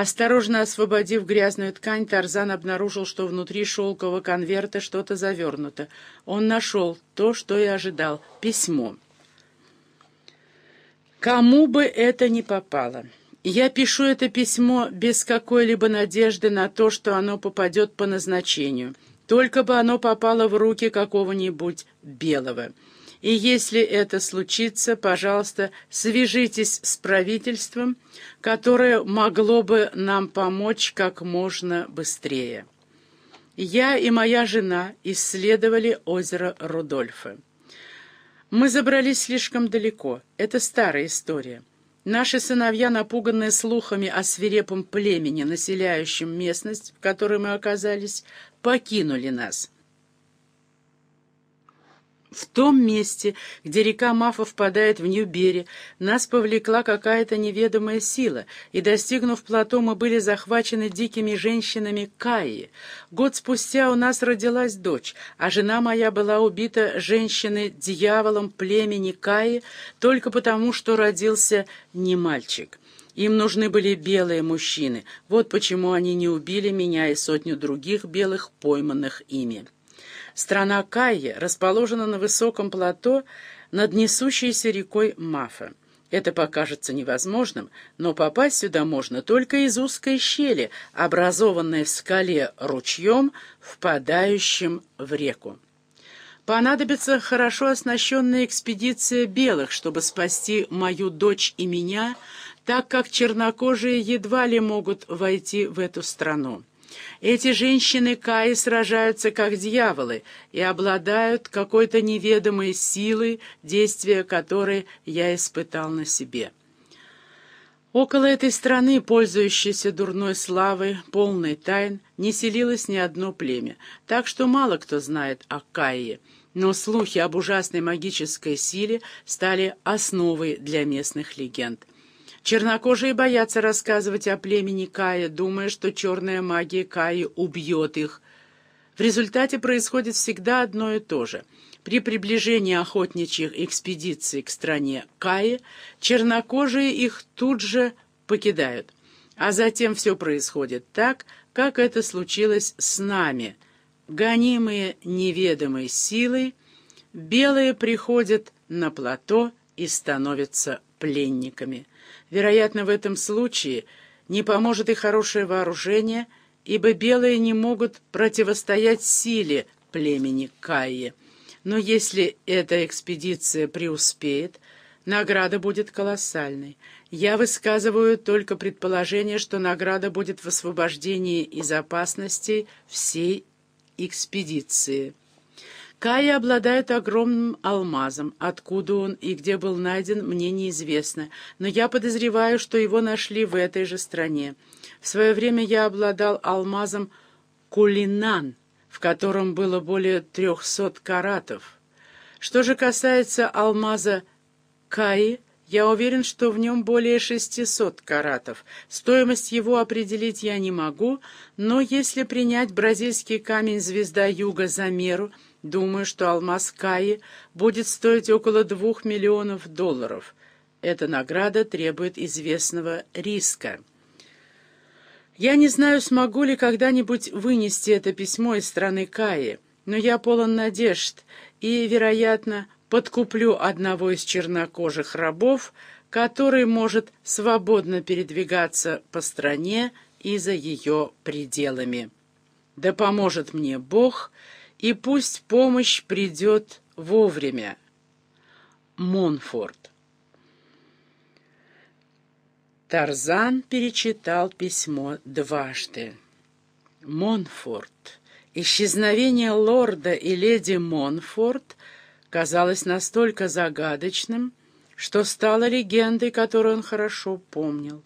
Осторожно освободив грязную ткань, Тарзан обнаружил, что внутри шелкового конверта что-то завернуто. Он нашел то, что и ожидал — письмо. Кому бы это ни попало. Я пишу это письмо без какой-либо надежды на то, что оно попадет по назначению. Только бы оно попало в руки какого-нибудь белого. И если это случится, пожалуйста, свяжитесь с правительством, которое могло бы нам помочь как можно быстрее. Я и моя жена исследовали озеро Рудольфа. Мы забрались слишком далеко. Это старая история. Наши сыновья, напуганные слухами о свирепом племени, населяющем местность, в которой мы оказались, покинули нас. В том месте, где река Мафа впадает в Нью-Бери, нас повлекла какая-то неведомая сила, и, достигнув плато, мы были захвачены дикими женщинами Каи. Год спустя у нас родилась дочь, а жена моя была убита женщиной-дьяволом племени Каи только потому, что родился не мальчик. Им нужны были белые мужчины, вот почему они не убили меня и сотню других белых, пойманных ими. Страна Кайя расположена на высоком плато над несущейся рекой Мафа. Это покажется невозможным, но попасть сюда можно только из узкой щели, образованной в скале ручьем, впадающим в реку. Понадобится хорошо оснащенная экспедиция белых, чтобы спасти мою дочь и меня, так как чернокожие едва ли могут войти в эту страну. Эти женщины Каи сражаются как дьяволы и обладают какой-то неведомой силой, действия которой я испытал на себе. Около этой страны, пользующейся дурной славой, полной тайн, не селилось ни одно племя, так что мало кто знает о Каи, но слухи об ужасной магической силе стали основой для местных легенд. Чернокожие боятся рассказывать о племени Кая, думая, что черная магия Каи убьет их. В результате происходит всегда одно и то же. При приближении охотничьих экспедиций к стране Каи чернокожие их тут же покидают. А затем все происходит так, как это случилось с нами. Гонимые неведомой силой, белые приходят на плато и становятся пленниками. Вероятно, в этом случае не поможет и хорошее вооружение, ибо белые не могут противостоять силе племени Кайи. Но если эта экспедиция преуспеет, награда будет колоссальной. Я высказываю только предположение, что награда будет в освобождении из опасностей всей экспедиции. Кая обладает огромным алмазом. Откуда он и где был найден, мне неизвестно, но я подозреваю, что его нашли в этой же стране. В свое время я обладал алмазом Кулинан, в котором было более трехсот каратов. Что же касается алмаза Каи, я уверен, что в нем более шестисот каратов. Стоимость его определить я не могу, но если принять бразильский камень «Звезда Юга» за меру — Думаю, что алмаз Каи будет стоить около двух миллионов долларов. Эта награда требует известного риска. Я не знаю, смогу ли когда-нибудь вынести это письмо из страны Каи, но я полон надежд и, вероятно, подкуплю одного из чернокожих рабов, который может свободно передвигаться по стране и за ее пределами. Да поможет мне Бог — и пусть помощь придет вовремя. Монфорд. Тарзан перечитал письмо дважды. Монфорд. Исчезновение лорда и леди Монфорд казалось настолько загадочным, что стало легендой, которую он хорошо помнил.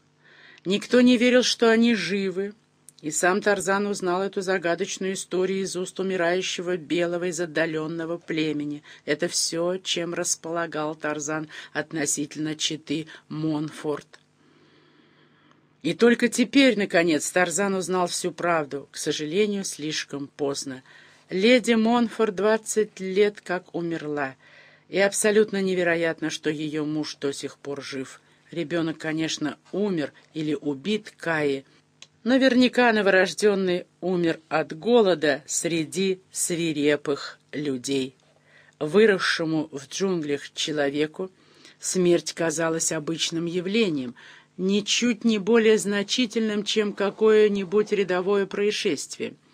Никто не верил, что они живы, и сам Тарзан узнал эту загадочную историю из уст умирающего белого из отдаленного племени. Это все, чем располагал Тарзан относительно четы Монфорт. И только теперь, наконец, Тарзан узнал всю правду, к сожалению, слишком поздно. Леди Монфорт двадцать лет как умерла, и абсолютно невероятно, что ее муж до сих пор жив. Ребенок, конечно, умер или убит Каи, Наверняка новорожденный умер от голода среди свирепых людей. Выросшему в джунглях человеку смерть казалась обычным явлением, ничуть не более значительным, чем какое-нибудь рядовое происшествие —